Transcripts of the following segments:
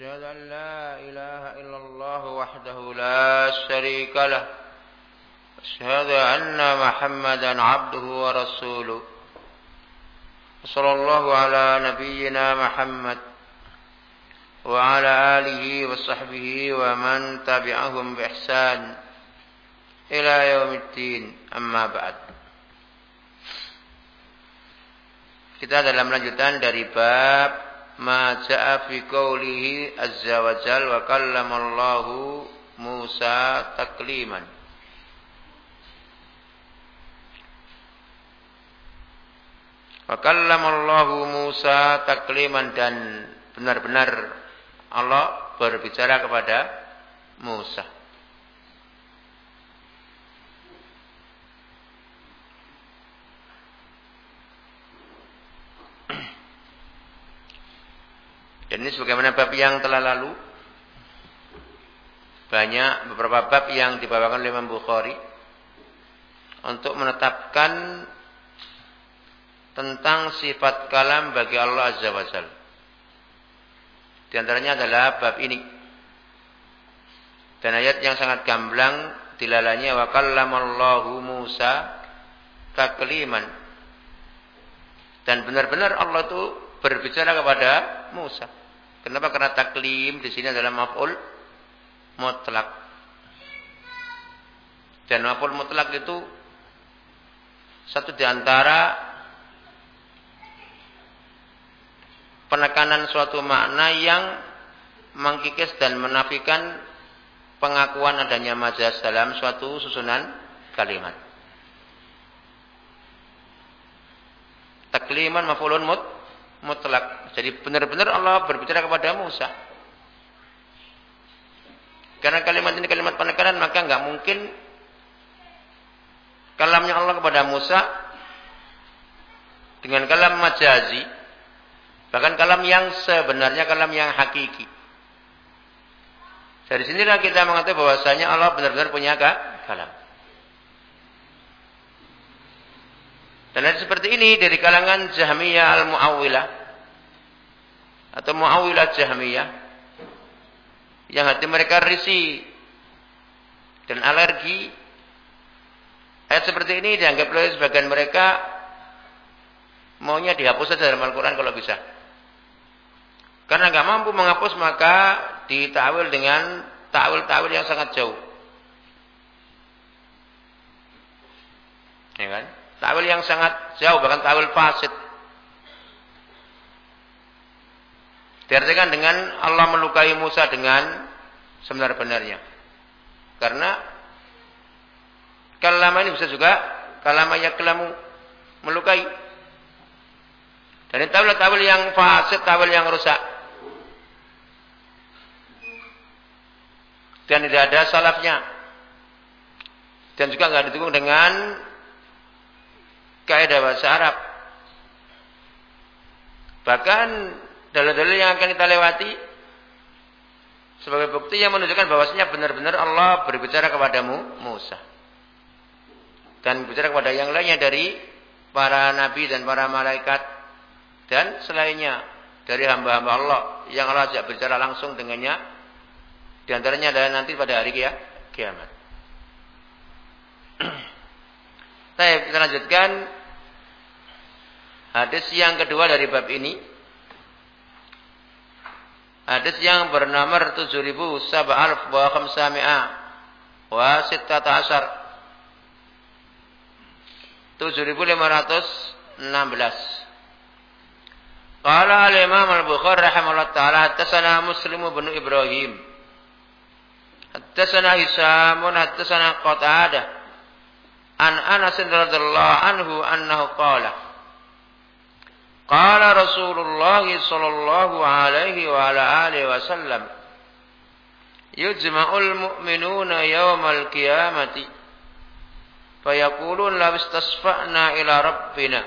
أشهد أن لا إله إلا الله وحده لا شريك له. أشهد أن محمدا عبده ورسوله. صلى الله على نبينا محمد وعلى آله وصحبه ومن تبعهم بإحسان إلى يوم الدين. أما بعد. Kita dalam lanjutan dari bab ma ja'a fi qoulihi azza wa jal wa kallamallahu Musa takliman. Wa kallamallahu Musa takliman dan benar-benar Allah berbicara kepada Musa. Sebagaimana bab yang telah lalu. Banyak beberapa bab yang dibawakan oleh Imam Bukhari. Untuk menetapkan tentang sifat kalam bagi Allah Azza wa Jal. Di antaranya adalah bab ini. Dan ayat yang sangat gamblang dilalanya wa kallamallahu Musa takliman. Dan benar-benar Allah itu berbicara kepada Musa. Kenapa? Karena taklim di sini adalah maf'ul mutlak. Dan maf'ul mutlak itu satu di antara penekanan suatu makna yang mengkikis dan menafikan pengakuan adanya majaz dalam suatu susunan kalimat. Takliman maf'ulun mut mutlak. Jadi benar-benar Allah berbicara kepada Musa. Karena kalimat ini kalimat penekanan maka nggak mungkin kalamnya Allah kepada Musa dengan kalam majazi bahkan kalam yang sebenarnya kalam yang hakiki. Dari sinilah kita mengatakan bahwasanya Allah benar-benar punya kalam. Dan ada seperti ini dari kalangan Jahmiyah al-Mu'awwilah atau Mu'awwilah Jahmiyah yang hati mereka risi dan alergi. Ayat seperti ini dianggap oleh sebagian mereka maunya dihapus saja dalam Al-Quran kalau bisa. Karena nggak mampu menghapus maka ditawil dengan tawil-tawil yang sangat jauh. Ya kan? Tawil yang sangat jauh, bahkan tawil fasid. Diartikan dengan Allah melukai Musa dengan sebenar-benarnya. Karena kalama ini bisa juga kalama kelamu melukai. Dan tawil-tawil yang fasid, tawil yang rusak. Dan tidak ada salafnya. Dan juga nggak didukung dengan kaidah bahasa Arab. Bahkan dalil-dalil yang akan kita lewati sebagai bukti yang menunjukkan bahwasanya benar-benar Allah berbicara kepadamu Musa. Dan berbicara kepada yang lainnya dari para nabi dan para malaikat dan selainnya dari hamba-hamba Allah yang Allah ajak berbicara langsung dengannya di antaranya adalah nanti pada hari kiamat. Baik, kita lanjutkan Hadis yang kedua dari bab ini. Hadis yang bernomor 7007 wa khamsami'a wa sittata asar. 7516. Qala al-Imam al-Bukhari rahimahullah taala hadatsana Muslim bin Ibrahim. Hadatsana Hisam, hadatsana Qatadah. An Anas radhiyallahu anhu annahu qala Qala Rasulullah sallallahu alaihi wa ala alihi wasallam Yujma'ul mu'minuna yawmal qiyamati fayaqulun law istasfa'na ila rabbina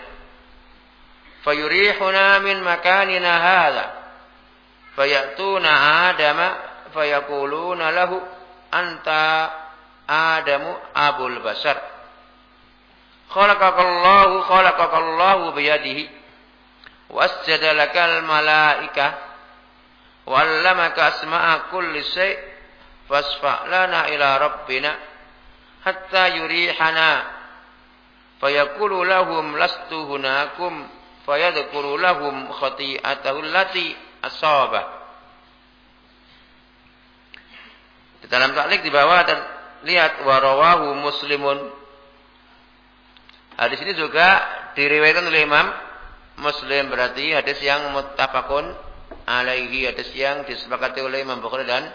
fayurihuna min makanina hadha fayatuna adama fayaquluna lahu anta adamu abul basar khalaqakallahu khalaqakallahu biyadihi wasjada lakal malaika wa 'allamaka asma'a kulli syai' fasfa' lana ila rabbina hatta yurihana fayaqulu lahum lastu hunakum fayadhkuru lahum khati'atahu allati asaba. Di dalam taklik di bawah dan lihat warawahu muslimun. Hadis ini juga diriwayatkan oleh Imam Muslim berarti hadis yang muttafaqun alaihi hadis yang disepakati oleh Imam Bukhari dan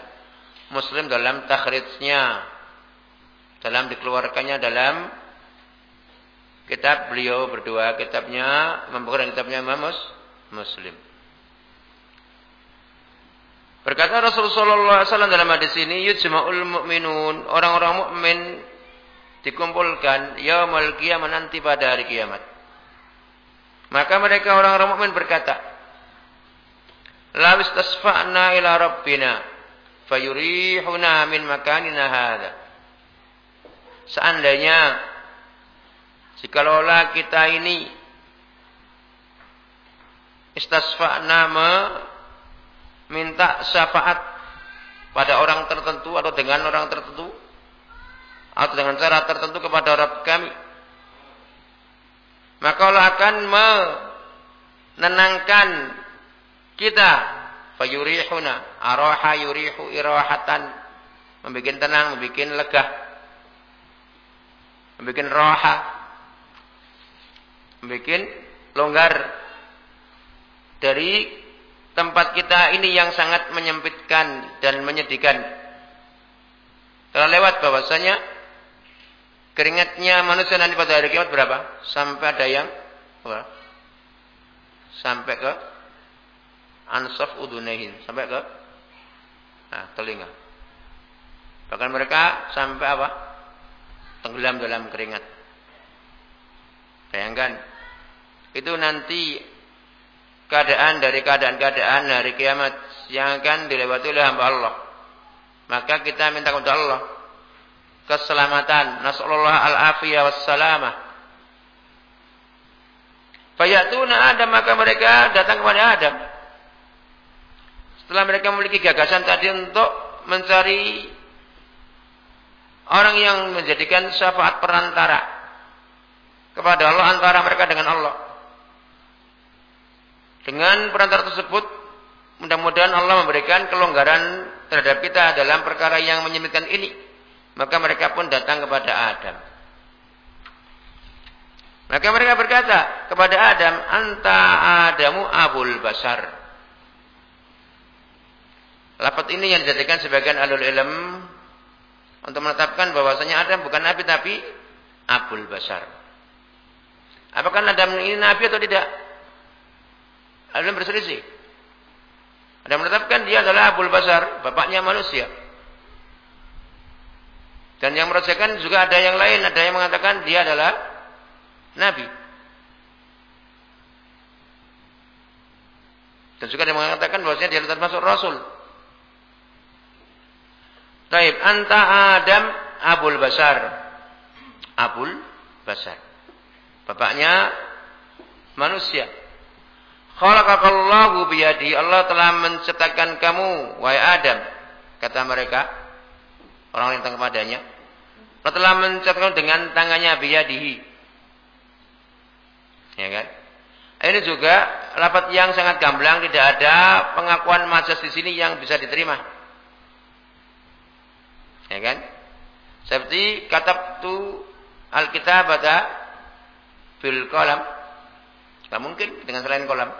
Muslim dalam takhrijnya dalam dikeluarkannya dalam kitab beliau berdua kitabnya membuka kitabnya Imam Muslim. Berkata Rasulullah SAW dalam hadis ini, yujma'ul mu'minun, orang-orang mukmin dikumpulkan yaumul qiyamah nanti pada hari kiamat. Maka mereka orang-orang mukmin berkata, "La istasfa'na ila rabbina fayurihuna min makanina hadha." Seandainya jikalau kita ini istasfa'na minta syafaat pada orang tertentu atau dengan orang tertentu atau dengan cara tertentu kepada Rabb kami maka Allah akan menenangkan kita. Fayurihuna araha yurihu irahatan. Membuat tenang membuat lega. Membuat roha, membuat longgar. Dari tempat kita ini yang sangat menyempitkan dan menyedihkan. Telah lewat bahwasanya keringatnya manusia nanti pada hari kiamat berapa? Sampai ada yang apa? Sampai ke ansaf udunehin, sampai ke nah, telinga. Bahkan mereka sampai apa? tenggelam dalam keringat. Bayangkan, itu nanti keadaan dari keadaan-keadaan hari kiamat yang akan dilewati oleh hamba Allah. Maka kita minta kepada Allah keselamatan. Nasallallahu al-afiyah wassalamah. Fayatuna Adam maka mereka datang kepada Adam. Setelah mereka memiliki gagasan tadi untuk mencari Orang yang menjadikan syafaat perantara kepada Allah antara mereka dengan Allah. Dengan perantara tersebut, mudah-mudahan Allah memberikan kelonggaran terhadap kita dalam perkara yang menyempitkan ini. Maka mereka pun datang kepada Adam. Maka mereka berkata kepada Adam, "Anta Adamu abul basar." Lapat ini yang dijadikan sebagian alul ilm untuk menetapkan bahwasanya Adam bukan nabi tapi Abul Basar. Apakah Adam ini nabi atau tidak? Ada yang berselisih. Ada yang menetapkan dia adalah Abul Basar, bapaknya manusia. Dan yang merasakan juga ada yang lain, ada yang mengatakan dia adalah nabi. Dan juga ada yang mengatakan bahwasanya dia termasuk rasul. Taib anta Adam Abul Basar. Abul Basar. Bapaknya manusia. Khalaqakallahu biyadi. Allah telah menciptakan kamu wahai Adam. Kata mereka orang yang datang kepadanya. Telah menciptakan dengan tangannya biyadihi. Ya kan? Ini juga lapat yang sangat gamblang, tidak ada pengakuan majas di sini yang bisa diterima. Ya kan? Seperti kata tu Alkitab ada fil kolam. Tidak mungkin dengan selain kolam.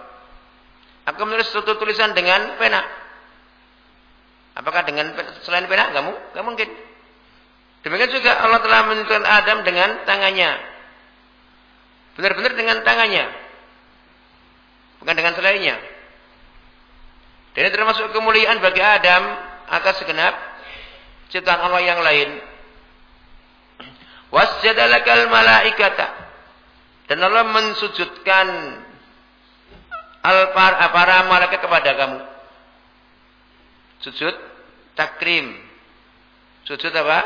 Aku menulis suatu tulisan dengan pena. Apakah dengan selain pena? Tidak mungkin. Demikian juga Allah telah menentukan Adam dengan tangannya. Benar-benar dengan tangannya. bukan dengan selainnya. Dan ini termasuk kemuliaan bagi Adam atas segenap ciptaan Allah yang lain. Wasjadalakal malaikata. Dan Allah mensujudkan al para malaikat kepada kamu. Sujud takrim. Sujud apa?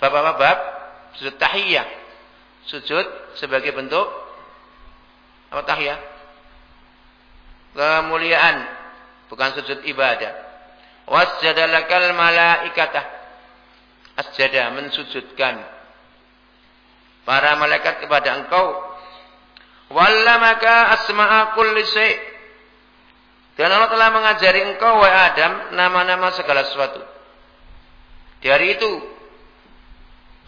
Bab apa bab? Sujud tahiyah. Sujud sebagai bentuk apa tahiyah? Kemuliaan, bukan sujud ibadah. Wasjadalakal malaikata asjada mensujudkan para malaikat kepada engkau wallamaka asma'a kulli syai' dan Allah telah mengajari engkau wahai Adam nama-nama segala sesuatu. Dari itu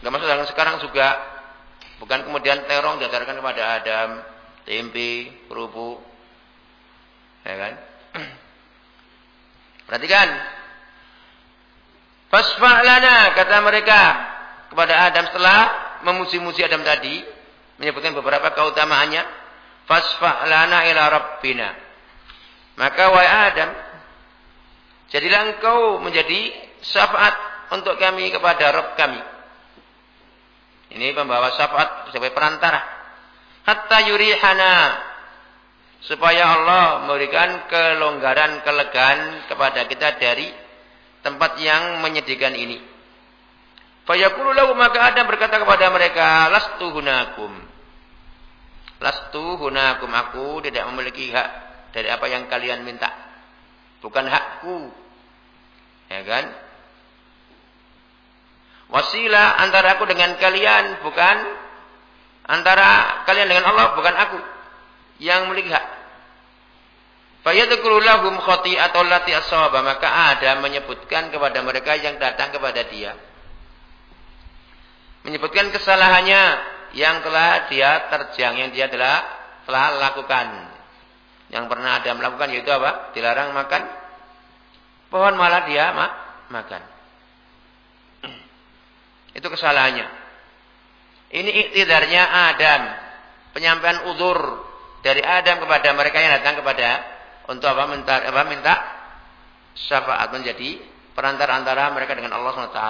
enggak masuk dalam sekarang juga bukan kemudian terong diajarkan kepada Adam tempe kerupuk ya kan? Perhatikan. Fasfa'lana kata mereka kepada Adam setelah memuji-muji Adam tadi menyebutkan beberapa keutamaannya. Fasfa'lana ila rabbina maka wahai Adam jadilah engkau menjadi syafaat untuk kami kepada Rabb kami ini pembawa syafaat sebagai perantara hatta yurihana supaya Allah memberikan kelonggaran kelegaan kepada kita dari tempat yang menyedihkan ini. Fayaqulu lahu maka Adam berkata kepada mereka, "Lastu hunakum." Lastu hunakum aku tidak memiliki hak dari apa yang kalian minta. Bukan hakku. Ya kan? Wasilah antara aku dengan kalian bukan antara kalian dengan Allah bukan aku yang memiliki hak. Lahum khati'atul lati asaba maka ada menyebutkan kepada mereka yang datang kepada dia menyebutkan kesalahannya yang telah dia terjang yang dia telah telah lakukan yang pernah ada melakukan yaitu apa? Dilarang makan. Pohon malah dia mak makan. Itu kesalahannya. Ini iktidarnya Adam. Penyampaian udur dari Adam kepada mereka yang datang kepada untuk apa? Minta apa? Minta syafaat menjadi perantara antara mereka dengan Allah SWT.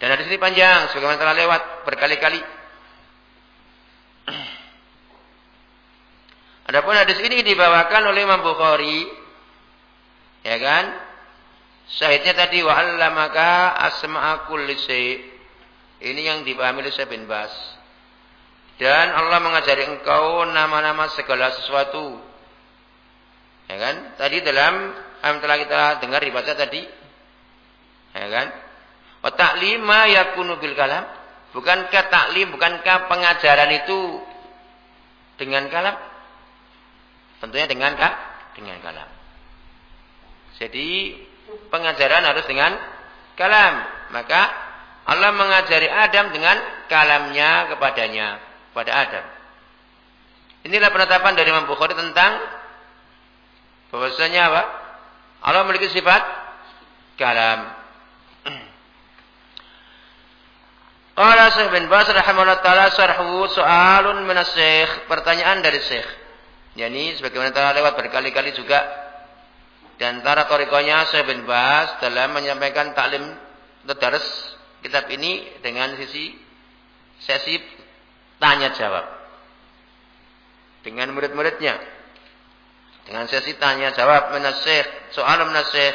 Dan hadis ini panjang, sebagaimana telah lewat berkali-kali. Adapun hadis ini dibawakan oleh Imam Bukhari, ya kan? Syahidnya tadi wa maka asma'a kulli Ini yang dipahami oleh Syekh bin Bas. Dan Allah mengajari engkau nama-nama segala sesuatu Ya kan? Tadi dalam yang telah kita dengar dibaca tadi. Ya kan? Wa ta'lima yakunu bil kalam. Bukankah taklim, bukankah pengajaran itu dengan kalam? Tentunya dengan kah? Dengan kalam. Jadi pengajaran harus dengan kalam. Maka Allah mengajari Adam dengan kalamnya kepadanya, kepada Adam. Inilah penetapan dari Imam Bukhari tentang Bahwasanya apa? Allah memiliki sifat kalam. Qala Syekh bin Bas rahimahullah taala syarhu soalun min pertanyaan dari Syekh. Yani sebagaimana telah lewat berkali-kali juga di antara torikonya Syekh bin Bas dalam menyampaikan taklim tadarus kitab ini dengan sisi sesi tanya jawab dengan murid-muridnya dengan sesi tanya jawab menasih, soal menasih.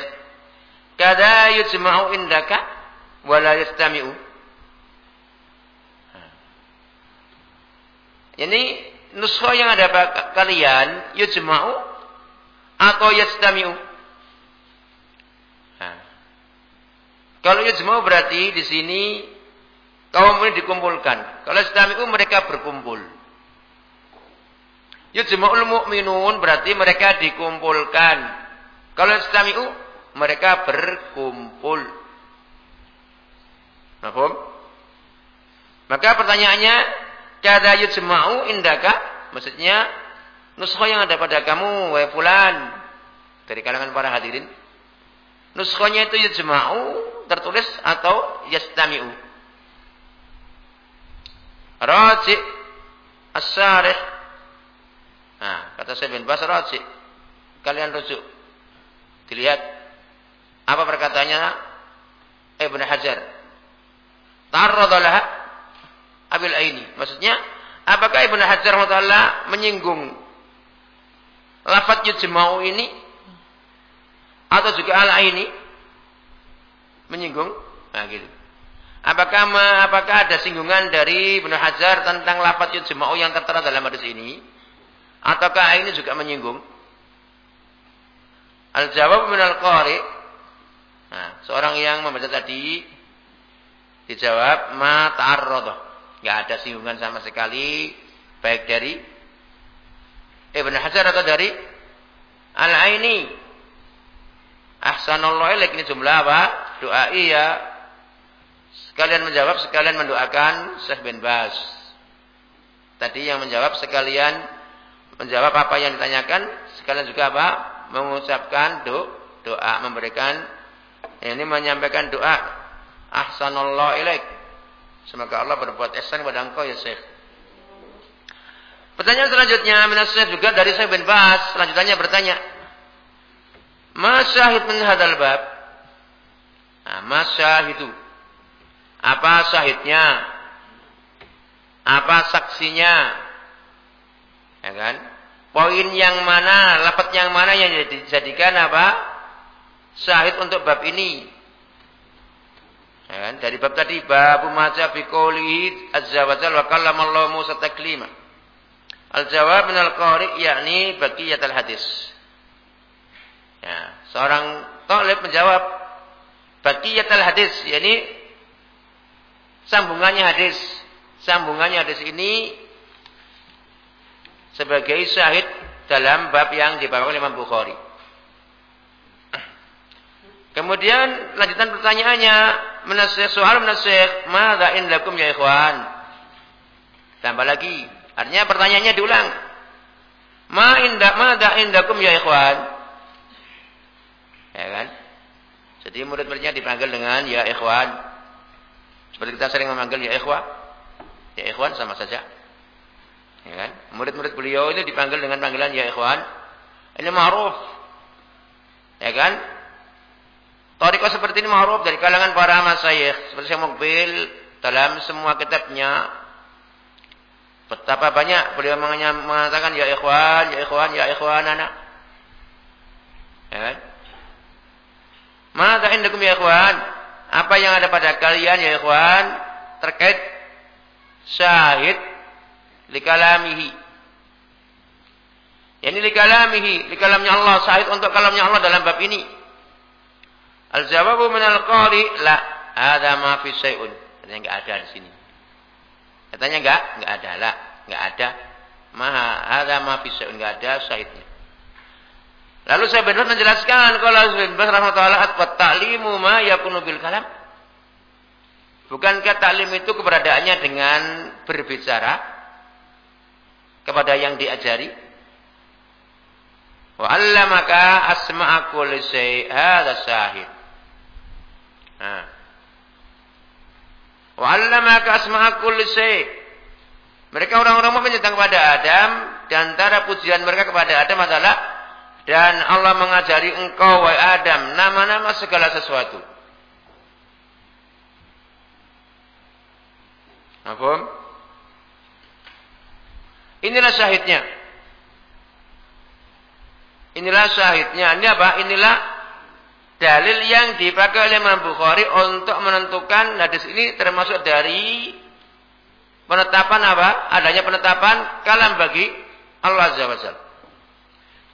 Kada yujma'u indaka wala yastami'u. Ini nuskha yang ada kalian yujma'u atau yastami'u. Kalau yujma'u berarti di sini kaum ini dikumpulkan. Kalau yastami'u mereka berkumpul. Yujma'ul mu'minun berarti mereka dikumpulkan. Kalau istami'u mereka berkumpul. Maka pertanyaannya, kada yujma'u indaka? Maksudnya, nuskha yang ada pada kamu, wahai fulan. Dari kalangan para hadirin. Nuskhanya itu yujma'u tertulis atau yastami'u. Raji' as-sarih Nah, kata Syekh bin Bas rajih. Kalian rujuk. Dilihat apa perkataannya Ibn Hajar. Tarradalah Abil Aini. Maksudnya, apakah Ibn Hajar Allah menyinggung lafaz yujma'u ini atau juga ala ini menyinggung? Nah, gitu. Apakah apakah ada singgungan dari Ibnu Hajar tentang lafaz yujma'u yang tertera dalam hadis ini? Ataukah ini juga menyinggung? Al-jawab min al-qari. Nah, seorang yang membaca tadi dijawab ma ta'arrada. Enggak ada singgungan sama sekali baik dari Ibnu Hajar atau dari Al-Aini. Ahsanallahu ilaik ini jumlah apa? Doa iya Sekalian menjawab, sekalian mendoakan Syekh bin Bas. Tadi yang menjawab sekalian menjawab apa yang ditanyakan, sekalian juga apa? Mengucapkan do, doa, memberikan ini menyampaikan doa. Ahsanallah ilaik. Semoga Allah berbuat ihsan kepada engkau ya Syekh. Pertanyaan selanjutnya Minas Syekh juga dari Syekh bin Bas. Selanjutnya bertanya. Masyahid min hadal bab. Nah, masyahidu apa syahidnya? Apa saksinya? Ya kan? Poin yang mana, lapat yang mana yang dijadikan apa? Syahid untuk bab ini. Ya kan? Dari bab tadi bab maja fi qoulihi azza wa jalla wa kallamallahu Musa taklima. Al-jawab min al-qari yakni baqiyatul hadis. Ya, seorang talib menjawab baqiyatul hadis yakni Sambungannya hadis. Sambungannya hadis ini sebagai syahid dalam bab yang dibawakan oleh Imam Bukhari. Kemudian lanjutan pertanyaannya, menasih soal menasih, "Madza indakum ya ikhwan?" Tambah lagi, artinya pertanyaannya diulang. Ma inda madza indakum ya ikhwan? Ya kan? Jadi murid-muridnya dipanggil dengan ya ikhwan. Seperti kita sering memanggil ya ikhwah. Ya ikhwan sama saja. Ya kan? Murid-murid beliau itu dipanggil dengan panggilan ya ikhwan. Ini ma'ruf. Ya kan? Toriko seperti ini ma'ruf dari kalangan para masyayikh. Seperti saya Mukbil dalam semua kitabnya. Betapa banyak beliau mengatakan ya ikhwan, ya ikhwan, ya ikhwan anak. Ya kan? Maka indakum ya ikhwan? apa yang ada pada kalian ya ikhwan terkait syahid likalamihi ini likalamihi likalamnya Allah syahid untuk kalamnya Allah dalam bab ini al jawabu min al qali la ada ma fi syai'un katanya enggak ada di sini katanya enggak enggak ada la enggak ada ma ada ma fi syai'un enggak ada syahidnya Lalu saya benar menjelaskan kalau bin Bas rahmatullah wa ta'limu ma yakunu bil kalam. Bukankah taklim itu keberadaannya dengan berbicara kepada yang diajari? Wa 'allamaka asma'a kulli syai' hadza syahid. Nah. Wa 'allamaka asma'a Mereka orang-orang mukmin tentang kepada Adam dan antara pujian mereka kepada Adam adalah dan Allah mengajari engkau wahai Adam nama-nama segala sesuatu. Apa? Inilah syahidnya. Inilah syahidnya. Ini apa? Inilah dalil yang dipakai oleh Imam Bukhari untuk menentukan hadis ini termasuk dari penetapan apa? Adanya penetapan kalam bagi Allah Azza wa Jalla.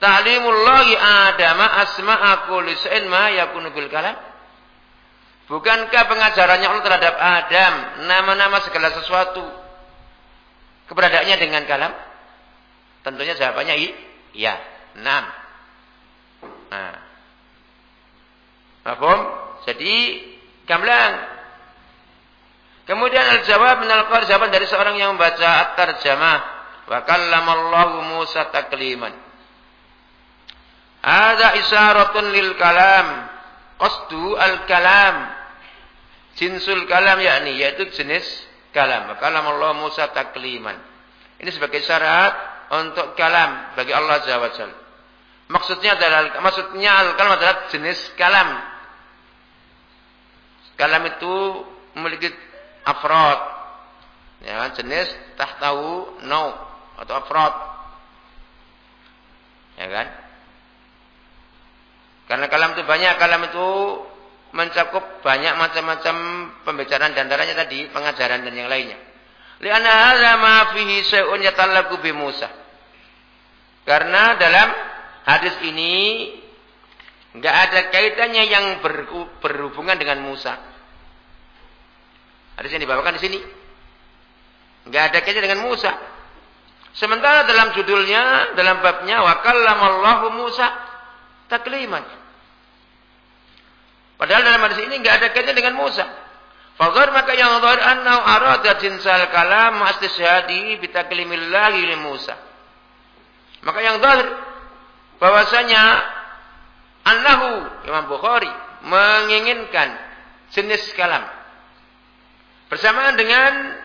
Ta'limullahi adama asma'a kulli syai'in ma yakunu bil kalam. Bukankah pengajarannya Allah terhadap Adam nama-nama segala sesuatu keberadaannya dengan kalam? Tentunya jawabannya iya. Enam. Nah. Mahfum? Jadi gamblang. Kemudian al-jawab min al jawaban dari seorang yang membaca at-tarjamah. Wa kallamallahu Musa takliman. Ada isyaratun lil kalam. Qasdu al kalam. Jinsul kalam yakni yaitu jenis kalam. Kalam Allah Musa takliman. Ini sebagai syarat untuk kalam bagi Allah Azza wa Jalla. Maksudnya adalah maksudnya al-kalam adalah jenis kalam. Kalam itu memiliki afrod. Ya, jenis tahtahu nau atau afrod. Ya kan? Karena kalam itu banyak, kalam itu mencakup banyak macam-macam pembicaraan dan antaranya tadi pengajaran dan yang lainnya. Lianna hadza ma fihi syai'un yatallaqu Musa. Karena dalam hadis ini enggak ada kaitannya yang berhubungan dengan Musa. Hadis yang dibawakan di sini enggak ada kaitannya dengan Musa. Sementara dalam judulnya, dalam babnya wa kallamallahu Musa takliman. Padahal dalam hadis ini enggak ada kaitannya dengan Musa. Fadhar maka yang dhahir annahu arada jinsal kalam astisyadi bitaklimillahi li Musa. Maka yang dhahir bahwasanya annahu Imam Bukhari menginginkan jenis kalam bersamaan dengan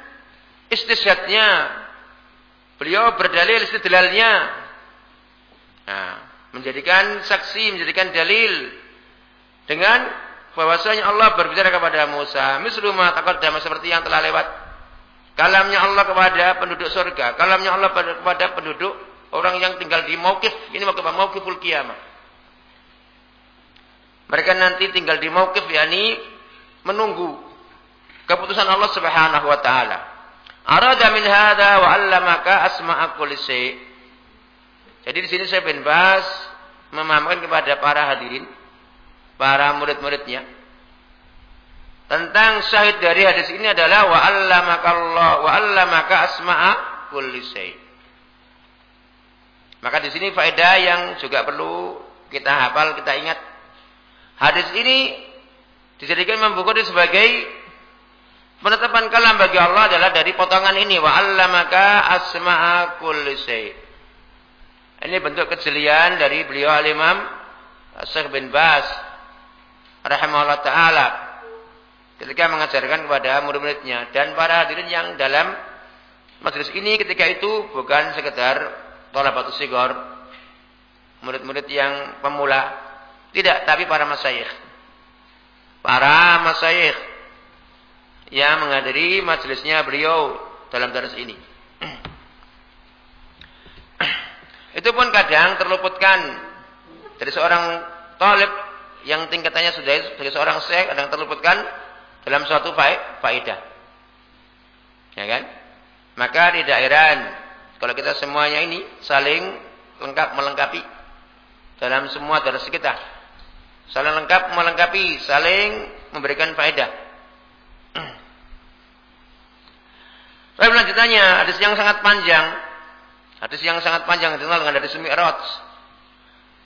istisyadnya beliau berdalil istidlalnya nah, menjadikan saksi menjadikan dalil dengan bahwasanya Allah berbicara kepada Musa, mislu ma taqaddama seperti yang telah lewat. Kalamnya Allah kepada penduduk surga, kalamnya Allah kepada penduduk orang yang tinggal di mauqif, ini mauqif mauqiful kiamah. Mereka nanti tinggal di mauqif yakni menunggu keputusan Allah Subhanahu wa taala. Arada min hadza wa 'allamaka asma'a kulli Jadi di sini saya bin Bas memahamkan kepada para hadirin para murid-muridnya tentang syahid dari hadis ini adalah wa allamaka Allah wa allamaka asma'a kulli. Maka di sini faedah yang juga perlu kita hafal, kita ingat. Hadis ini dijadikan Imam sebagai penetapan kalam bagi Allah adalah dari potongan ini. Wa allamaka asma'a kulli. Ini bentuk kejelian dari beliau al-Imam Syekh bin Bas rahimahullah taala ketika mengajarkan kepada murid-muridnya. Dan para hadirin yang dalam majelis ini ketika itu bukan sekedar batu sigor murid-murid yang pemula. Tidak tapi para masyayikh. Para masyayikh yang menghadiri majelisnya beliau dalam daras ini itu pun kadang terluputkan dari seorang talib yang tingkatannya sudah sebagai seorang syekh ada yang terluputkan dalam suatu faedah. Ya kan? Maka tidak heran kalau kita semuanya ini saling lengkap melengkapi dalam semua dari kita. Saling lengkap melengkapi, saling memberikan faedah. Baik lanjutannya, hadis yang sangat panjang. Hadis yang sangat panjang dikenal dengan hadis Mi'raj.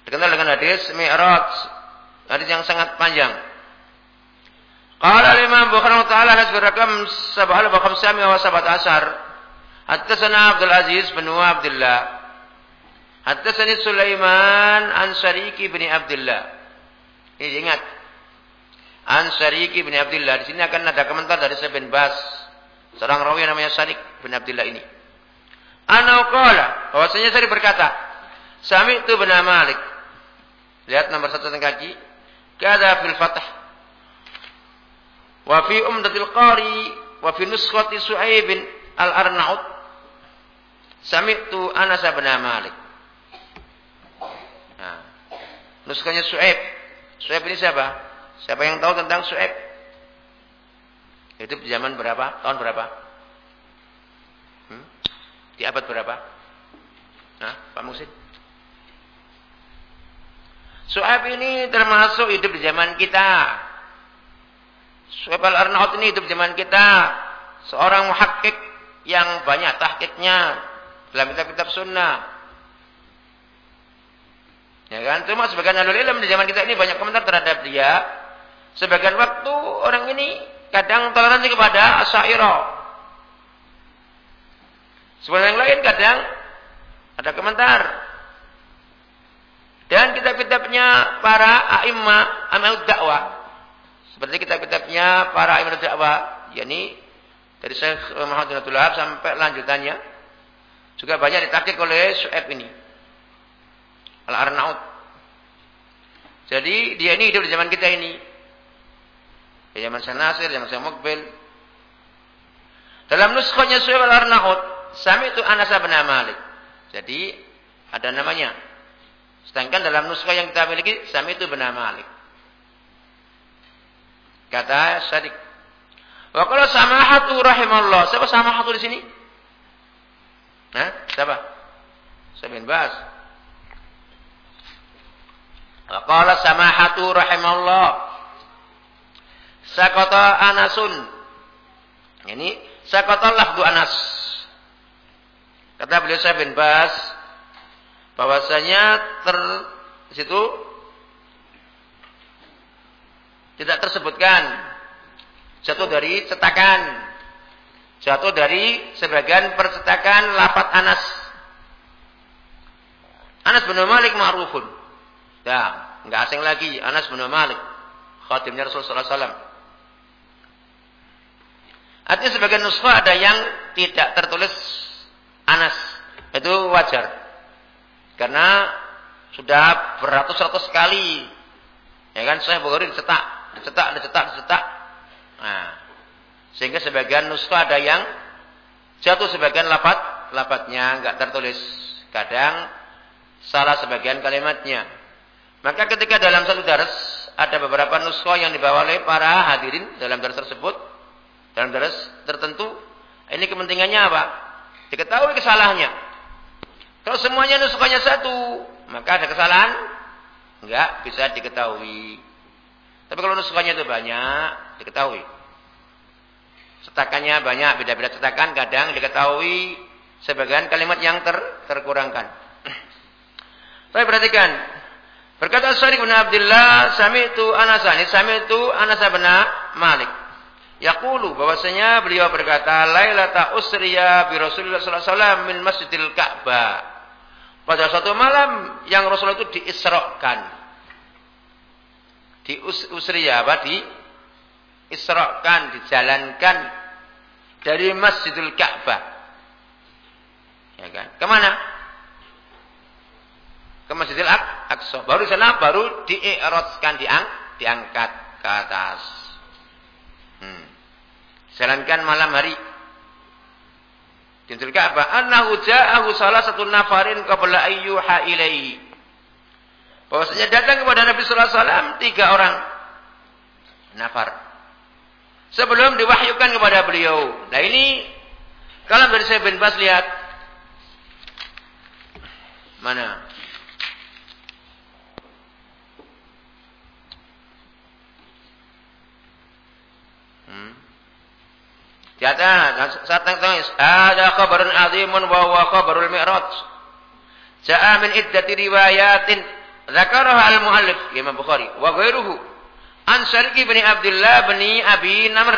Dikenal dengan hadis Mi'raj Hadis yang sangat panjang. Qala al-Imam Bukhari taala khamsami wa sabat asar. Haddatsana Abdul Aziz bin Abdullah. Haddatsani Sulaiman an Syariki bin Abdullah. Ini ingat. An Syariki bin Abdullah. Di sini akan ada komentar dari Syekh bin Bas. Seorang rawi namanya Syarik bin Abdullah ini. Ana qala, bahwasanya saya berkata, Sami itu benar Malik. Lihat nomor satu kaki. Kada fil fath. Wa fi umdatil qari wa fi nuskhati Su'aib al-Arnaud sami'tu Anas bin Malik. Nah, nuskanya Su'aib. Su'aib ini siapa? Siapa yang tahu tentang Su'aib? Itu di zaman berapa? Tahun berapa? Hmm? Di abad berapa? Nah, Pak Musin? Su'ab ini termasuk hidup di zaman kita. Su'ab al-Arnaud ini hidup di zaman kita. Seorang muhakkik yang banyak tahkiknya dalam kitab-kitab sunnah. Ya kan? Cuma sebagian alul ilm di zaman kita ini banyak komentar terhadap dia. Sebagian waktu orang ini kadang toleransi kepada asyairah. Sebagian yang lain kadang ada komentar dan kitab-kitabnya para a'imah amal dakwah. Seperti kitab-kitabnya para a'imah dakwah. yakni dari Syekh Muhammad bin Abdul sampai lanjutannya. Juga banyak ditakik oleh Su'eb ini. Al-Arnaud. Jadi dia ini hidup di zaman kita ini. Di zaman Sanasir, zaman Syekh Mukbil. Dalam nuskhanya Su'eb Al-Arnaud, Sami itu Anas bin Malik. Jadi ada namanya. Sedangkan dalam nuskah yang kita miliki, Sami itu bin Malik. Kata Syadik. Wa kalau samahatu rahimahullah. Siapa samahatu di sini? Hah? Siapa? Saya bin Bas. Wa qala samahatu rahimahullah. Sakata Anasun. Ini sakata lafdu Anas. Kata beliau saya bin Bas bahwasanya ter situ tidak tersebutkan. Jatuh dari cetakan. Jatuh dari sebagian percetakan lapat Anas. Anas bin Malik ma'rufun. Ya enggak asing lagi Anas bin Malik khatimnya Rasulullah SAW artinya sebagian nuskha ada yang tidak tertulis Anas itu wajar karena sudah beratus-ratus kali ya kan saya Bukhari dicetak dicetak, dicetak, dicetak. Nah, sehingga sebagian nuskha ada yang jatuh sebagian lapat, lapatnya enggak tertulis. Kadang salah sebagian kalimatnya. Maka ketika dalam satu daras ada beberapa nuskha yang dibawa oleh para hadirin dalam daras tersebut, dalam daras tertentu, ini kepentingannya apa? Diketahui kesalahannya. Kalau semuanya nuskhanya satu, maka ada kesalahan? Enggak bisa diketahui. Tapi kalau nuskahnya itu banyak, diketahui. Cetakannya banyak, beda-beda cetakan, kadang diketahui sebagian kalimat yang ter, terkurangkan. Tapi perhatikan, berkata Sa'id bin Abdullah, itu Anasani, itu Anas bin Malik. Yaqulu bahwasanya beliau berkata, "Lailata usriya bi Rasulullah sallallahu alaihi wasallam min Masjidil Ka'bah." Pada suatu malam yang Rasulullah itu diisrakan di usriya apa? Di isrokan dijalankan dari Masjidil Ka'bah. Ya kan? Ke mana? Ke Masjidil Aqsa. Baru sana baru diikrotkan diang, diangkat ke atas. Hmm. Jalankan malam hari di Masjidil Ka'bah annahu ja'ahu salah satu nafarin qabla ayyuha ilaihi Bahwasanya datang kepada Nabi sallallahu alaihi wasallam tiga orang nafar. Sebelum diwahyukan kepada beliau. Nah ini kalau dari saya bin Bas lihat mana? Hmm. Di atas saat tengah ada kabarun azimun wa huwa kabarul mi'raj. Ja'a min iddati riwayatin Zakaraha al-muallif Imam Bukhari wa ghairuhu an Syariq bin Abdullah bin Abi Namr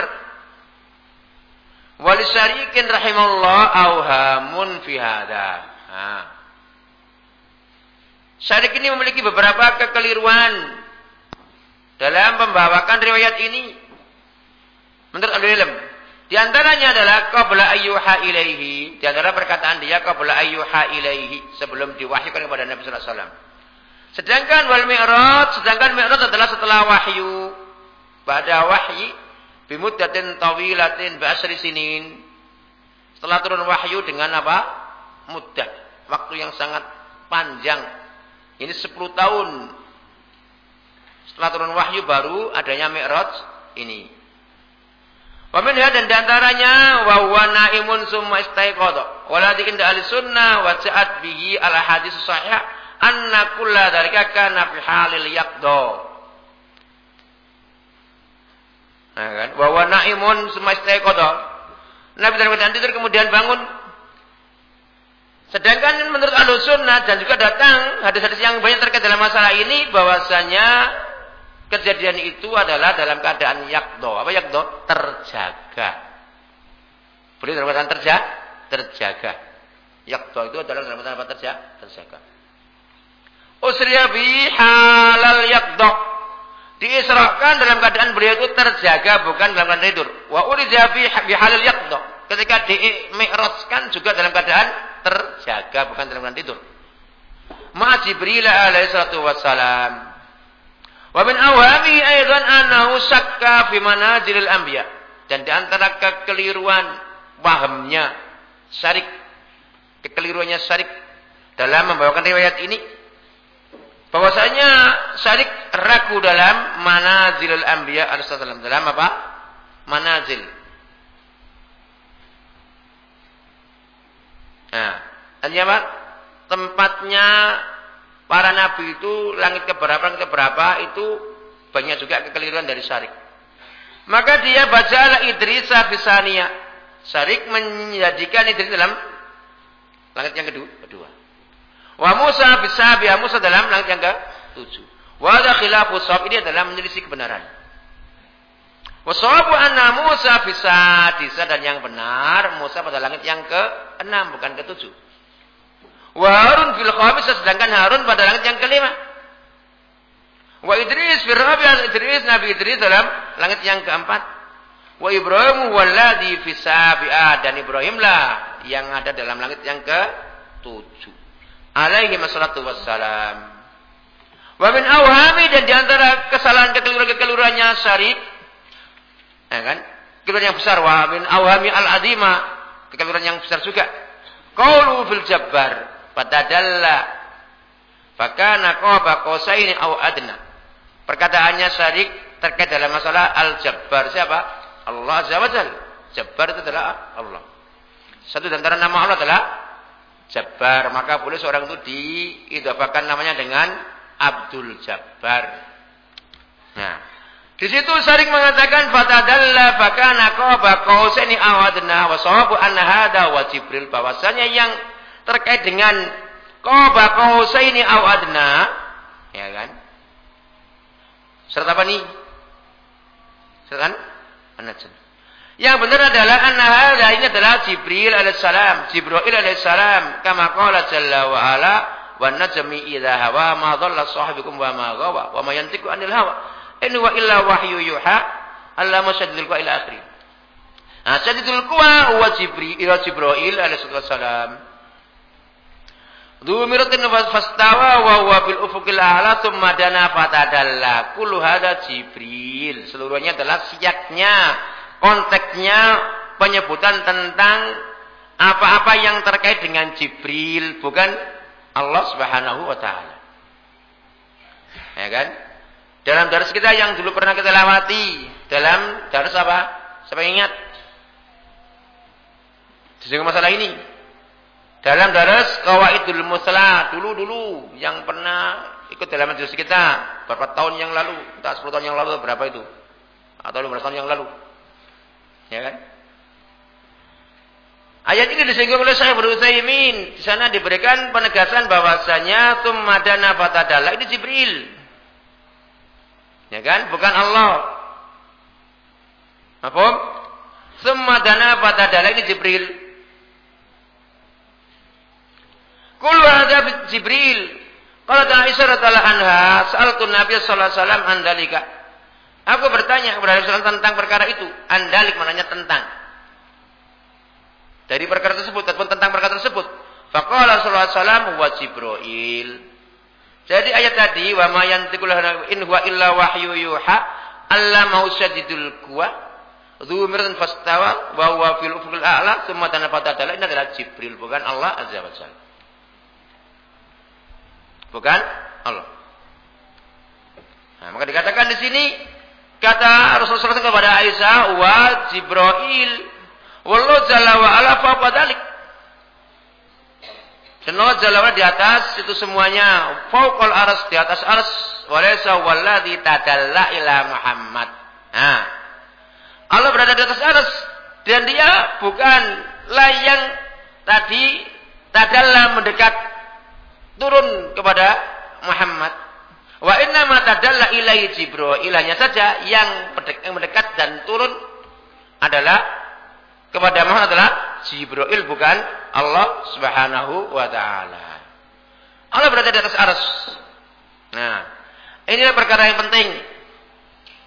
wa li Syariqin rahimahullah auhamun fi ini memiliki beberapa kekeliruan dalam membawakan riwayat ini. Menurut ahli ilm, di antaranya adalah qabla ayyuha ilaihi, di antara perkataan dia qabla ayyuha ilaihi sebelum diwahyukan kepada Nabi sallallahu alaihi wasallam. Sedangkan wal mi'raj, sedangkan mi'raj adalah setelah wahyu. Pada wahyi bimuddatin tawilatin ba'asri sinin. Setelah turun wahyu dengan apa? Muddah. Waktu yang sangat panjang. Ini 10 tahun. Setelah turun wahyu baru adanya mi'raj ini. Wa minha dan di antaranya wa huwa naimun summa istaiqadha. Waladi inda ahli sunnah wa ja'at bihi ala hadis sahih anna kulla dzalika kana fi halil yaqdo. Nah kan, bahwa naimun semastaiqadha. Nabi dalam keadaan tidur kemudian bangun. Sedangkan menurut ahlu sunnah dan juga datang hadis-hadis yang banyak terkait dalam masalah ini bahwasanya kejadian itu adalah dalam keadaan yakdo. Apa yakdo? Terjaga. Boleh dalam keadaan terjaga? Terjaga. Yakdo itu adalah dalam keadaan apa? Terjaga. Terjaga. Usriya bi halal yakdok. Diisrakan dalam keadaan beliau itu terjaga bukan dalam keadaan tidur. Wa urija halal yakdok. Ketika dimi'rajkan juga dalam keadaan terjaga bukan dalam keadaan tidur. Ma Jibril alaihi wassalam. Wa min awami aidan annahu sakka fi manazilil anbiya. Dan di antara kekeliruan pahamnya syarik kekeliruannya syarik dalam membawakan riwayat ini bahwasanya syarik ragu dalam manazilul anbiya alaihi dalam apa? Manazil. Nah, artinya apa? Tempatnya para nabi itu langit keberapa, langit keberapa itu banyak juga kekeliruan dari syarik. Maka dia baca Idris Fisania. Syarik menjadikan Idris dalam langit yang kedua. kedua. Wa Musa bisabiha Musa dalam langit yang ke-7. Wa khilafu ini adalah menyelisih kebenaran. Wasawabu anna Musa bisa disa dan yang benar Musa pada langit yang ke-6 bukan ke-7. Wa Harun fil khamis sedangkan Harun pada langit yang kelima. Wa Idris fil rabi Idris Nabi Idris dalam langit yang keempat. Wa Ibrahim walladhi fi sabi'a dan Ibrahimlah yang ada dalam langit yang ke-7. Alaihi wassalatu wassalam. Wa min awhami dan di antara kesalahan kekeliruan-kekeliruannya syari Ya kan? Kekeliruan yang besar wa min awhami al-azima, kekeliruan yang besar juga. Qaulu fil jabbar fatadalla fakana qaba qausaini au adna. Perkataannya syarik terkait dalam masalah al-jabbar siapa? Allah Azza wa. Jabbar itu adalah Allah. Satu di antara nama Allah adalah Jabbar. Maka boleh seorang itu diidafakan namanya dengan Abdul Jabbar. Nah, di situ sering mengatakan fatadalla fakana qaba qausaini awadna wa sawabu anna hada wa Jibril bahwasanya yang terkait dengan qaba qausaini awadna ya kan? Surat apa nih? Surat An-Najm. Yang benar adalah anna hada ini adalah Jibril alaihissalam, Jibril alaihissalam kama qala jalla wa ala wan najmi idza hawa ma dhalla sahibukum wa ma ghawa wa ma yantiqu anil hawa in wa illa wahyu yuha allama syadidul quwa ila akhir. Nah, syadidul quwa huwa Jibril Jibril alaihi Dumiratin fastawa wa huwa fil ufuqil a'la tsumma dana fatadalla. Kullu hada Jibril. Seluruhnya adalah siaknya, konteksnya penyebutan tentang apa-apa yang terkait dengan Jibril, bukan Allah Subhanahu wa taala. Ya kan? Dalam daras kita yang dulu pernah kita lewati. Dalam daras apa? Yang ingat? Disinggung masalah ini. Dalam daras kawaidul muslah dulu-dulu yang pernah ikut dalam majelis kita berapa tahun yang lalu, entah 10 tahun yang lalu berapa itu? Atau 15 tahun yang lalu. Ya kan? Ayat ini disinggung oleh saya Utsaimin. Di sana diberikan penegasan bahwasanya tumadana fatadala ini Jibril. Ya kan? Bukan Allah. Apa? Semua dana pada dana ini Jibril. Kul ada Jibril. Kalau Aisyah radhiyallahu anha, sa'altu Nabi sallallahu alaihi wasallam andalika. Aku bertanya kepada Rasulullah tentang perkara itu. Andalik mananya tentang. Dari perkara tersebut ataupun tentang perkara tersebut. Faqala sallallahu alaihi wasallam wa Jibril. Jadi ayat tadi wa ma yantiqul in huwa illa wahyu yuha alla mausadidul kuwa dzu miratan fastawa wa huwa fil ufuqil a'la tsumma tanafata ta'ala ini adalah Jibril bukan Allah azza wa jalla. Bukan Allah. Nah, maka dikatakan di sini kata Rasulullah SAW kepada Aisyah wa Jibril wallahu jalla wa ala fa dan Allah Jalla di atas itu semuanya fauqal aras di atas aras walaysa walladzi tadalla ila Muhammad. Nah, Allah berada di atas aras dan dia bukan yang tadi tadalla mendekat turun kepada Muhammad. Wa inna ma tadalla ilaihi Jibril. Ilahnya saja yang mendekat dan turun adalah kepada Muhammad adalah Jibril bukan Allah Subhanahu wa taala. Allah berada di atas aras. Nah, inilah perkara yang penting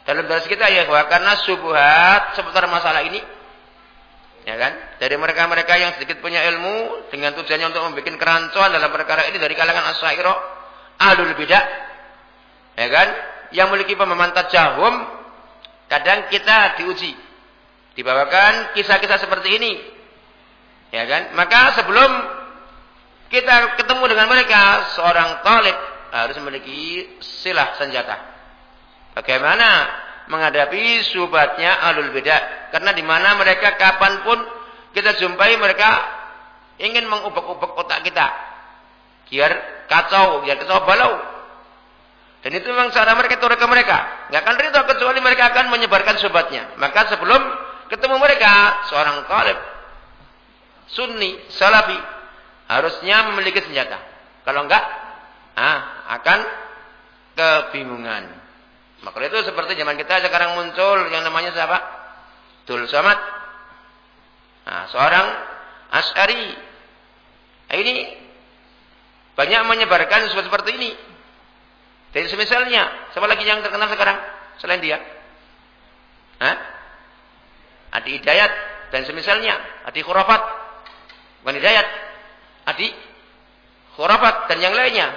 dalam dalam kita ya bahwa karena subuhat seputar masalah ini Ya kan? Dari mereka-mereka yang sedikit punya ilmu dengan tujuannya untuk membuat kerancuan dalam perkara ini dari kalangan asyairah, ahlul bidah. Ya kan? Yang memiliki pemahaman tajahum, kadang kita diuji. Dibawakan kisah-kisah seperti ini. Ya kan? Maka sebelum kita ketemu dengan mereka, seorang talib harus memiliki silah senjata. Bagaimana menghadapi subatnya alul beda. Karena di mana mereka kapan pun kita jumpai mereka ingin mengubek-ubek otak kita. Biar kacau, biar kacau balau. Dan itu memang cara mereka turun ke mereka. Nggak akan rito kecuali mereka akan menyebarkan subatnya. Maka sebelum ketemu mereka, seorang talib, sunni, salafi, harusnya memiliki senjata. Kalau enggak, ah, akan kebingungan. Maka itu seperti zaman kita sekarang muncul yang namanya siapa? Dul Samad. Nah, seorang As'ari. Nah, ini banyak menyebarkan sesuatu seperti ini. Dan semisalnya, siapa lagi yang terkenal sekarang selain dia? Hah? Adi Hidayat dan semisalnya, Adi Khurafat. Bukan Hidayat, Adi Khurafat dan yang lainnya.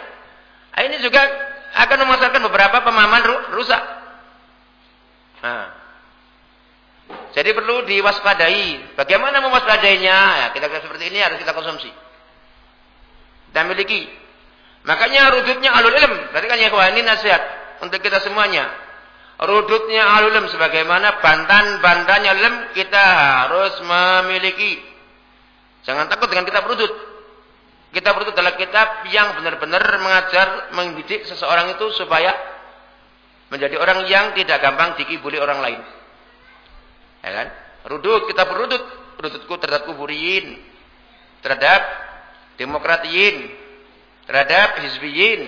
Nah, ini juga akan memasarkan beberapa pemahaman rusak. Nah. Jadi perlu diwaspadai. Bagaimana mewaspadainya? Ya, kita seperti ini harus kita konsumsi. Dan miliki. Makanya rujuknya alul ilm. Berarti kan ya ini nasihat untuk kita semuanya. Rudutnya alul ilm sebagaimana bantan-bantannya ilm kita harus memiliki. Jangan takut dengan kita rudut. Kitab itu adalah kitab yang benar-benar mengajar, mendidik seseorang itu supaya menjadi orang yang tidak gampang dikibuli orang lain. Ya kan? Rudut, kita berudut. Rudutku terhadap kuburiin. Terhadap demokratiin. Terhadap hizbiyin.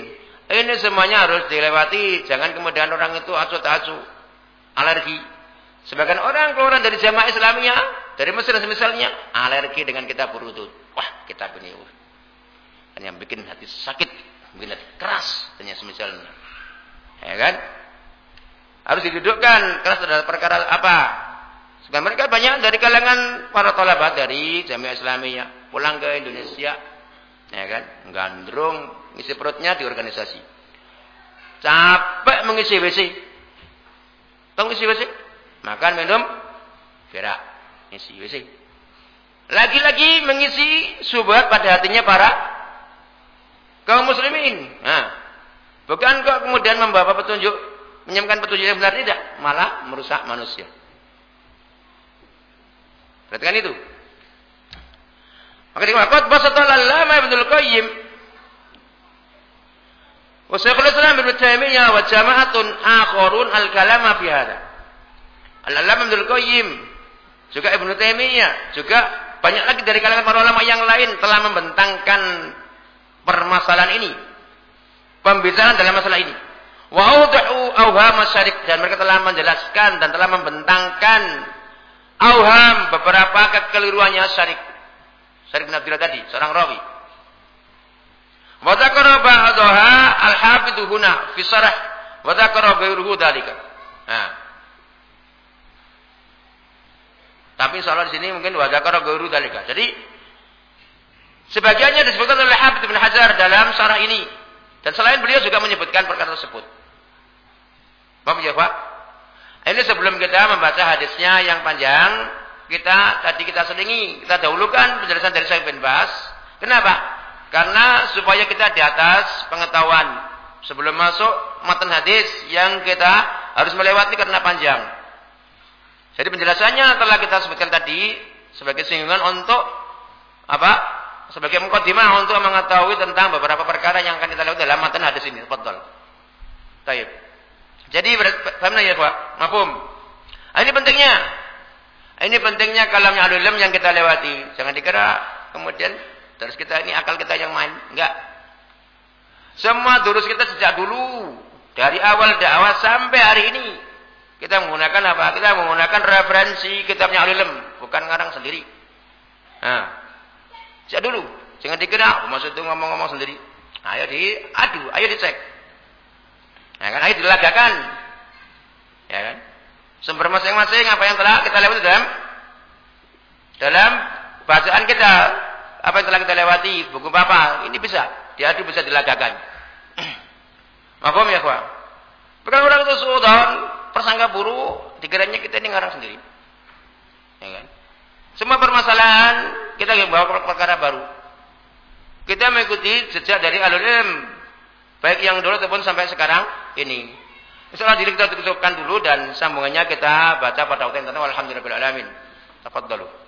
Ini semuanya harus dilewati. Jangan kemudian orang itu acu-acu. Alergi. Sebagian orang keluar dari jamaah Islamiyah. Dari Mesir misalnya. Alergi dengan kitab berudut. Wah, kitab ini. Uh yang bikin hati sakit, bikin hati keras, tanya semisalnya. Ya kan? Harus didudukkan keras adalah perkara apa? Sekarang mereka banyak dari kalangan para tolabat dari Jamiah Islamiyah pulang ke Indonesia, ya kan? Gandrung ngisi perutnya di organisasi. Capek mengisi WC. Tahu ngisi WC? Makan, minum, gerak, ngisi WC. Lagi-lagi mengisi subhat pada hatinya para kaum muslimin. Nah, bukan kok kemudian membawa petunjuk, menyampaikan petunjuk yang benar tidak, malah merusak manusia. Perhatikan itu. Maka dikatakan basatul allama Ibnu Qayyim wa Syekhul Islam Ibnu Taimiyah wa jama'atun akharun al-kalama fi hada. Al-Allama Ibnu Qayyim juga Ibnu Taimiyah juga banyak lagi dari kalangan para ulama yang lain telah membentangkan permasalahan ini. Pembicaraan dalam masalah ini. Wa awdahu awham dan mereka telah menjelaskan dan telah membentangkan auham beberapa kekeliruannya syarik. Syarik bin Abdullah tadi, seorang rawi. Wa dzakara ba'daha al-hafidhu huna fi sarah wa dzakara ghairuhu dalika. Nah. Tapi insyaallah di sini mungkin wa dzakara ghairuhu. Jadi Sebagiannya disebutkan oleh Habib bin Hajar dalam syarah ini. Dan selain beliau juga menyebutkan perkara tersebut. Bapak ya Pak? Ini sebelum kita membaca hadisnya yang panjang, kita tadi kita selingi, kita dahulukan penjelasan dari Syekh bin Bas. Kenapa? Karena supaya kita di atas pengetahuan sebelum masuk matan hadis yang kita harus melewati karena panjang. Jadi penjelasannya telah kita sebutkan tadi sebagai singgungan untuk apa? sebagai mukadimah untuk mengetahui tentang beberapa perkara yang akan kita lakukan dalam matan hadis ini. Betul. Taib. Jadi paham ya, Pak? Mafhum. Ah, ini pentingnya. Ah, ini pentingnya kalamnya alulim yang kita lewati. Jangan dikira kemudian terus kita ini akal kita yang main. Enggak. Semua durus kita sejak dulu dari awal dakwah sampai hari ini kita menggunakan apa? Kita menggunakan referensi kitabnya alulim, bukan ngarang sendiri. Nah, Sejak dulu. Jangan dikira, maksud itu ngomong-ngomong sendiri. Ayo diadu, ayo dicek. Ya kan, ayo dilagakan. Ya kan? Sumber masing-masing apa yang telah kita lewati dalam dalam bacaan kita. Apa yang telah kita lewati buku papa. Ini bisa diadu bisa dilagakan. Mahfum ya kawan bukan orang itu sudah persangka buruk dikiranya kita ini ngarang sendiri. Ya kan? Semua permasalahan kita bawa perkara baru. Kita mengikuti jejak dari ilm baik yang dulu ataupun sampai sekarang ini. Insyaallah diri kita tutupkan dulu dan sambungannya kita baca pada waktu yang tentu alhamdulillah alamin. Tafadhalu